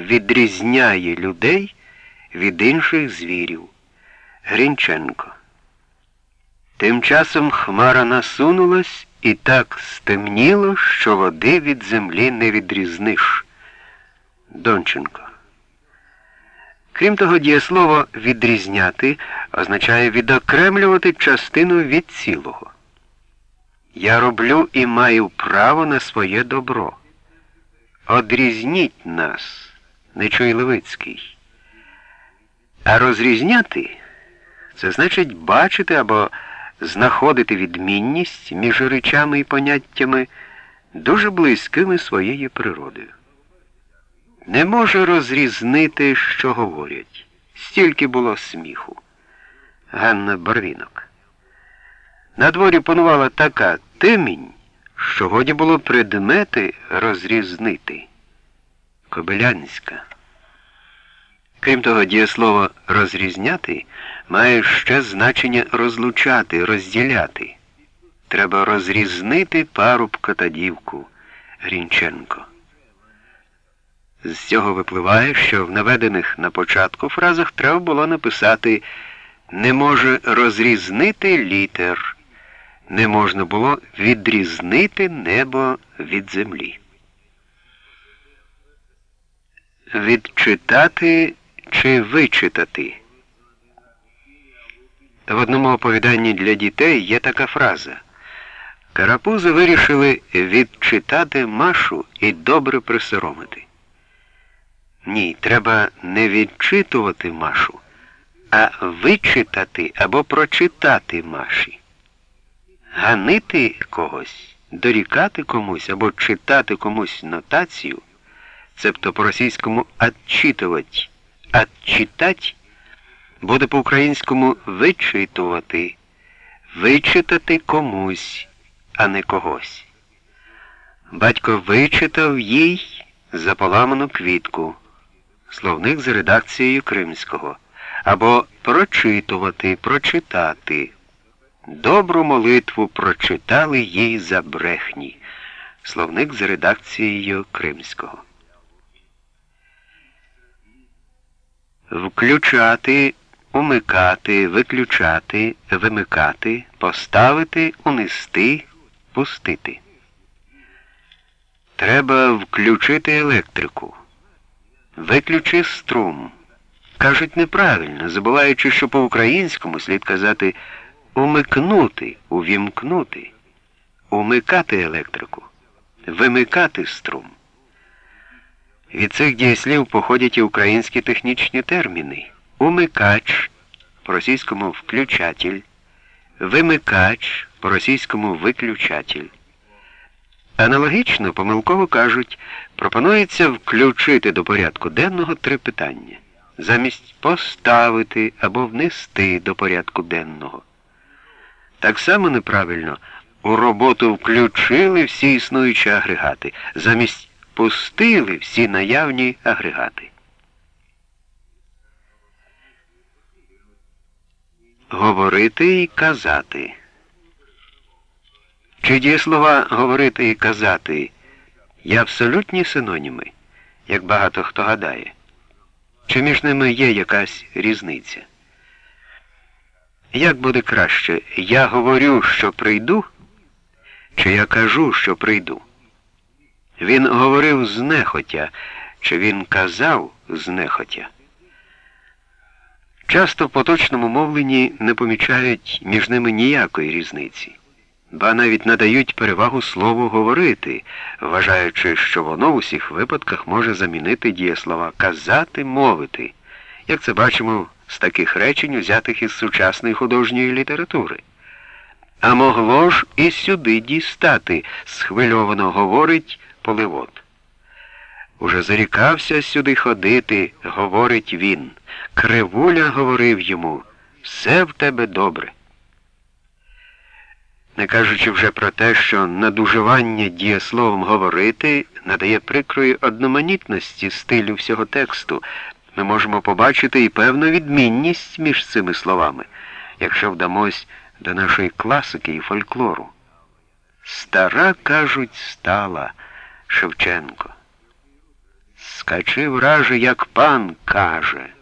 відрізняє людей від інших звірів. Грінченко. Тим часом хмара насунулась і так стемніло, що води від землі не відрізниш. Донченко. Крім того, дієслово відрізняти означає відокремлювати частину від цілого. Я роблю і маю право на своє добро. Одрізніть нас, не чуй Левицький. А розрізняти це значить бачити або знаходити відмінність між речами і поняттями дуже близькими своєю природою. Не може розрізнити, що говорять. Стільки було сміху. Ганна Барвінок. На дворі панувала така темінь, що годі було предмети розрізнити. Кобилянська. Крім того, дієслово розрізняти має ще значення розлучати, розділяти. Треба розрізнити парубка та дівку Грінченко. З цього випливає, що в наведених на початку фразах треба було написати не може розрізнити літер, не можна було відрізнити небо від землі. Відчитати чи вичитати. В одному оповіданні для дітей є така фраза. Карапузи вирішили відчитати Машу і добре присоромити. Ні, треба не відчитувати Машу, а вичитати або прочитати Маші. Ганити когось, дорікати комусь або читати комусь нотацію, цебто по-російському «отчитувати», «отчитать» буде по-українському вичитувати, вичитати комусь, а не когось. Батько вичитав їй за поламану квітку словник за редакцією Кримського, або прочитувати, прочитати. Добру молитву прочитали їй за брехні. Словник за редакцією Кримського. Включати, умикати, виключати, вимикати, поставити, унести, пустити. Треба включити електрику. Виключи струм. Кажуть неправильно, забуваючи, що по-українському слід казати умикнути, увімкнути, умикати електрику, вимикати струм. Від цих дієслів походять і українські технічні терміни. Умикач, по-російському включатель, вимикач, по-російському виключатель. Аналогічно, помилково кажуть, пропонується включити до порядку денного три питання, замість поставити або внести до порядку денного. Так само неправильно у роботу включили всі існуючі агрегати, замість пустили всі наявні агрегати. Говорити і казати. Чи дієслова говорити і казати є абсолютні синоніми, як багато хто гадає? Чи між ними є якась різниця? Як буде краще, я говорю, що прийду, чи я кажу, що прийду? Він говорив знехотя, чи він казав знехотя? Часто в поточному мовленні не помічають між ними ніякої різниці ба навіть надають перевагу слову говорити, вважаючи, що воно в усіх випадках може замінити дієслова казати, мовити, як це бачимо з таких речень, взятих із сучасної художньої літератури. А могло ж і сюди дістати, схвильовано говорить поливот. Уже зарікався сюди ходити, говорить він. Кривуля говорив йому, все в тебе добре не кажучи вже про те, що надуживання дієсловом говорити надає прикрої одноманітності стилю всього тексту, ми можемо побачити і певну відмінність між цими словами, якщо вдамось до нашої класики і фольклору. Стара, кажуть, стала Шевченко. Скачи враже, як пан каже.